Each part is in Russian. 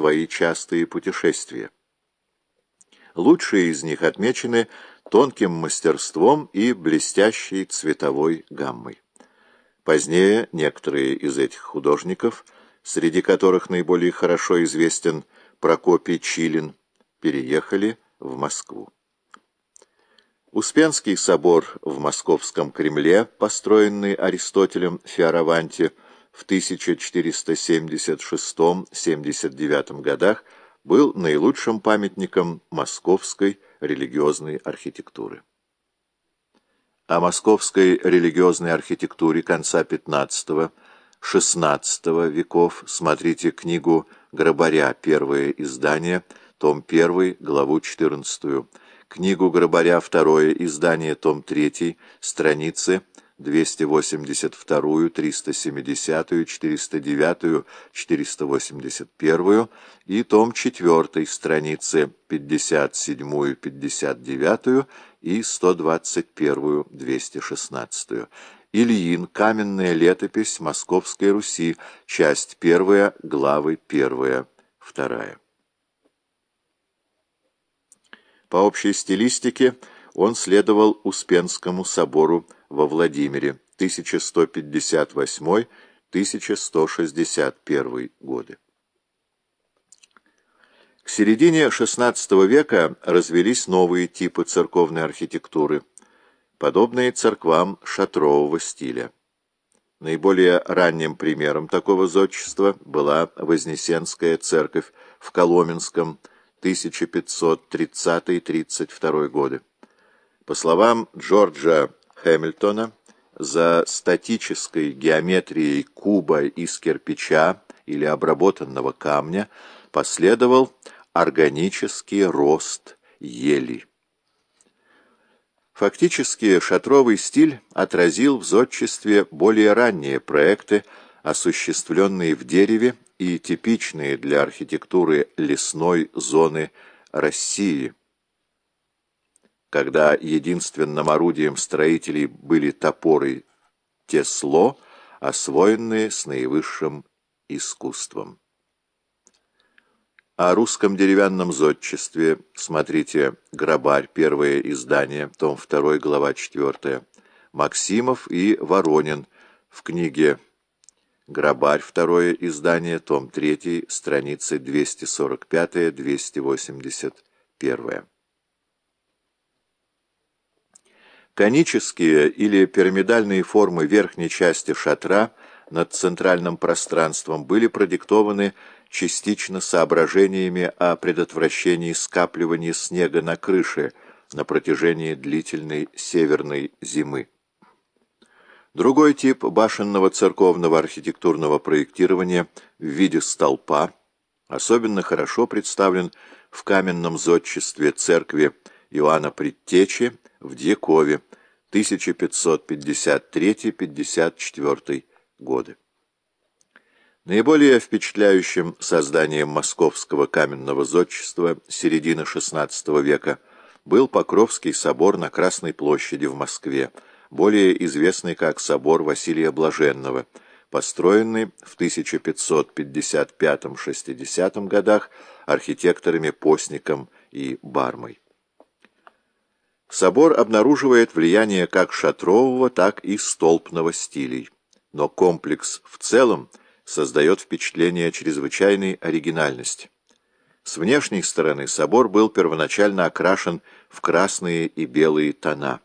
свои частые путешествия. Лучшие из них отмечены тонким мастерством и блестящей цветовой гаммой. Позднее некоторые из этих художников, среди которых наиболее хорошо известен Прокопий Чилин, переехали в Москву. Успенский собор в Московском Кремле, построенный Аристотелем Фиараванти в 1476-79 годах, был наилучшим памятником московской религиозной архитектуры. О московской религиозной архитектуре конца XV-XVI веков смотрите книгу Грабаря «Первое издание», том 1, главу 14, книгу Грабаря «Второе издание», том 3, страницы 282, 370, 409, 481 и том 4, страницы 57, 59 и 121, 216. Ильин. Каменная летопись Московской Руси. Часть 1, главы 1, 2. По общей стилистике он следовал Успенскому собору во Владимире 1158-1161 годы. К середине XVI века развелись новые типы церковной архитектуры, подобные церквам шатрового стиля. Наиболее ранним примером такого зодчества была Вознесенская церковь в Коломенском 1530-32 годы. По словам Джорджа Хэмилтона, за статической геометрией куба из кирпича или обработанного камня последовал органический рост ели. Фактически шатровый стиль отразил в зодчестве более ранние проекты, осуществленные в дереве и типичные для архитектуры лесной зоны России – когда единственным орудием строителей были топоры Тесло, освоенные с наивысшим искусством. О русском деревянном зодчестве смотрите «Грабарь», первое издание, том 2, глава 4, Максимов и Воронин в книге «Грабарь», второе издание, том 3, страницы 245-281. Конические или пирамидальные формы верхней части шатра над центральным пространством были продиктованы частично соображениями о предотвращении скапливания снега на крыше на протяжении длительной северной зимы. Другой тип башенного церковного архитектурного проектирования в виде столпа особенно хорошо представлен в каменном зодчестве церкви Иоанна Предтечи в Дьякове 1553-54 годы. Наиболее впечатляющим созданием московского каменного зодчества середины XVI века был Покровский собор на Красной площади в Москве, более известный как собор Василия Блаженного, построенный в 1555-60 годах архитекторами Постником и Бармой. Собор обнаруживает влияние как шатрового, так и столпного стилей, но комплекс в целом создает впечатление чрезвычайной оригинальности. С внешней стороны собор был первоначально окрашен в красные и белые тона.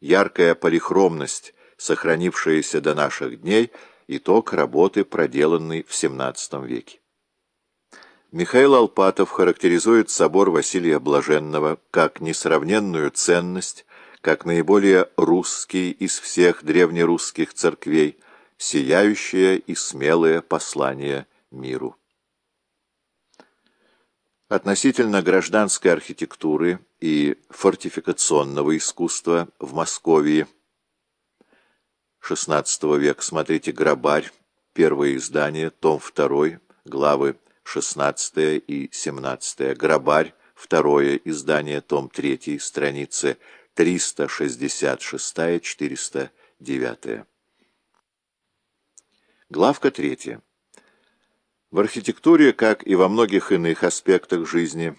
Яркая полихромность, сохранившаяся до наших дней, итог работы, проделанной в XVII веке. Михаил Алпатов характеризует собор Василия Блаженного как несравненную ценность, как наиболее русский из всех древнерусских церквей, сияющее и смелое послание миру. Относительно гражданской архитектуры и фортификационного искусства в Москве XVI век смотрите «Грабарь», первое издание, том 2, главы 16 и 17, Грабарь, второе издание, том 3, страницы 366-409. Главка 3. В архитектуре, как и во многих иных аспектах жизни,